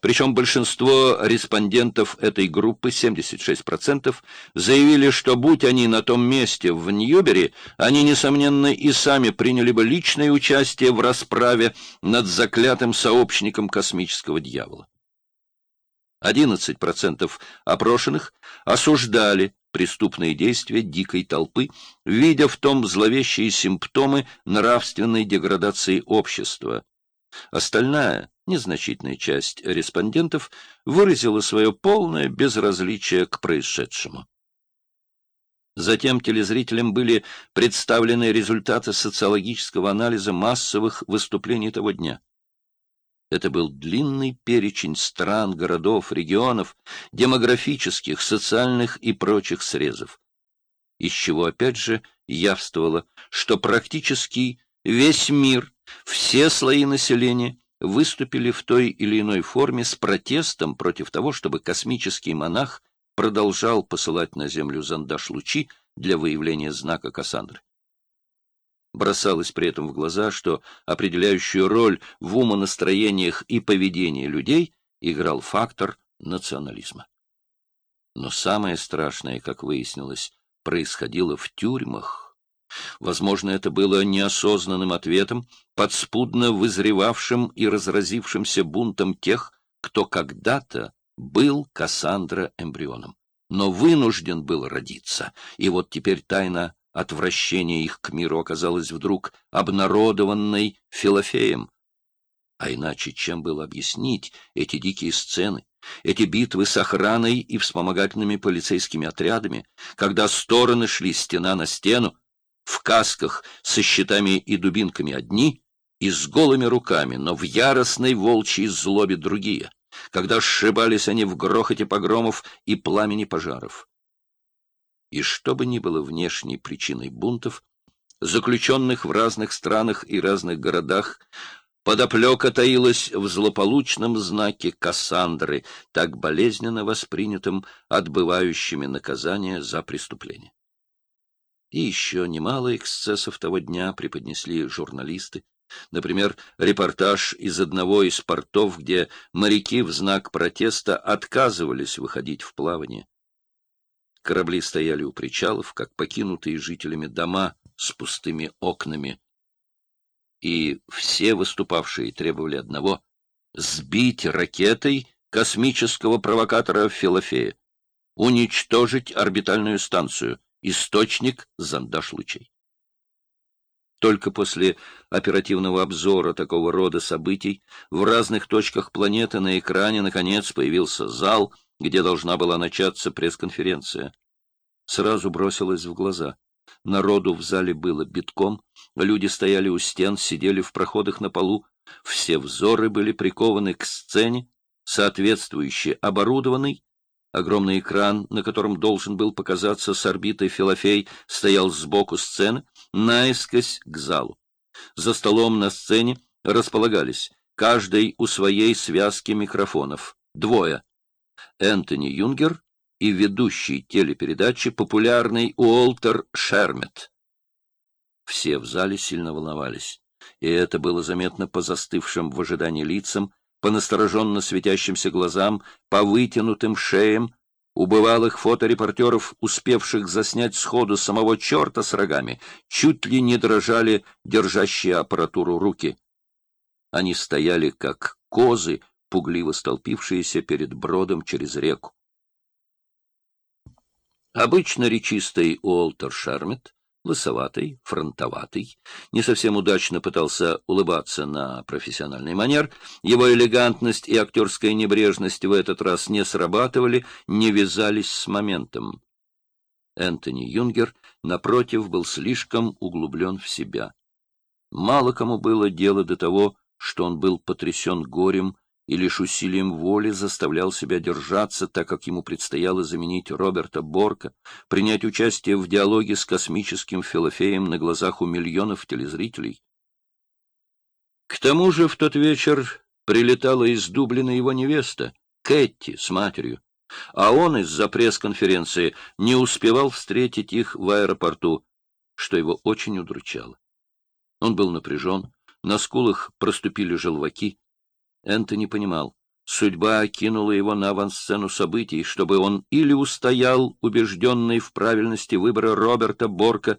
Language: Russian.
Причем большинство респондентов этой группы, 76%, заявили, что будь они на том месте в Ньюбери, они, несомненно, и сами приняли бы личное участие в расправе над заклятым сообщником космического дьявола. 11% опрошенных осуждали преступные действия дикой толпы, видя в том зловещие симптомы нравственной деградации общества. Остальная, незначительная часть респондентов выразила свое полное безразличие к происшедшему. Затем телезрителям были представлены результаты социологического анализа массовых выступлений того дня. Это был длинный перечень стран, городов, регионов, демографических, социальных и прочих срезов. Из чего, опять же, явствовало, что практически весь мир, все слои населения выступили в той или иной форме с протестом против того, чтобы космический монах продолжал посылать на Землю зондаж лучи для выявления знака Кассандры. Бросалось при этом в глаза, что определяющую роль в умонастроениях и поведении людей играл фактор национализма. Но самое страшное, как выяснилось, происходило в тюрьмах. Возможно, это было неосознанным ответом, подспудно вызревавшим и разразившимся бунтом тех, кто когда-то был Кассандра эмбрионом, но вынужден был родиться, и вот теперь тайна Отвращение их к миру оказалось вдруг обнародованной Филофеем. А иначе чем было объяснить эти дикие сцены, эти битвы с охраной и вспомогательными полицейскими отрядами, когда стороны шли стена на стену, в касках со щитами и дубинками одни и с голыми руками, но в яростной волчьей злобе другие, когда сшибались они в грохоте погромов и пламени пожаров. И что бы ни было внешней причиной бунтов, заключенных в разных странах и разных городах, подоплека таилась в злополучном знаке Кассандры, так болезненно воспринятым отбывающими наказания за преступление. И еще немало эксцессов того дня преподнесли журналисты. Например, репортаж из одного из портов, где моряки в знак протеста отказывались выходить в плавание. Корабли стояли у причалов, как покинутые жителями дома с пустыми окнами. И все выступавшие требовали одного — сбить ракетой космического провокатора Филофея, уничтожить орбитальную станцию, источник зондаж лучей. Только после оперативного обзора такого рода событий в разных точках планеты на экране наконец появился зал — где должна была начаться пресс-конференция. Сразу бросилось в глаза. Народу в зале было битком, люди стояли у стен, сидели в проходах на полу, все взоры были прикованы к сцене, соответствующе оборудованный. Огромный экран, на котором должен был показаться с орбитой Филофей, стоял сбоку сцены, наискось к залу. За столом на сцене располагались, каждый у своей связки микрофонов, двое, Энтони Юнгер и ведущий телепередачи популярный Уолтер Шермет. Все в зале сильно волновались, и это было заметно по застывшим в ожидании лицам, по настороженно светящимся глазам, по вытянутым шеям, у бывалых фоторепортеров, успевших заснять сходу самого черта с рогами, чуть ли не дрожали держащие аппаратуру руки. Они стояли, как козы, пугливо столпившиеся перед бродом через реку. Обычно речистый Уолтер Шармет, лысоватый, фронтоватый, не совсем удачно пытался улыбаться на профессиональный манер, его элегантность и актерская небрежность в этот раз не срабатывали, не вязались с моментом. Энтони Юнгер, напротив, был слишком углублен в себя. Мало кому было дело до того, что он был потрясен горем и лишь усилием воли заставлял себя держаться, так как ему предстояло заменить Роберта Борка, принять участие в диалоге с космическим Филофеем на глазах у миллионов телезрителей. К тому же в тот вечер прилетала из Дублина его невеста, Кэти, с матерью, а он из-за пресс-конференции не успевал встретить их в аэропорту, что его очень удручало. Он был напряжен, на скулах проступили желваки, Энтони понимал, Судьба кинула его на авансцену событий, чтобы он или устоял, убежденный в правильности выбора Роберта Борка,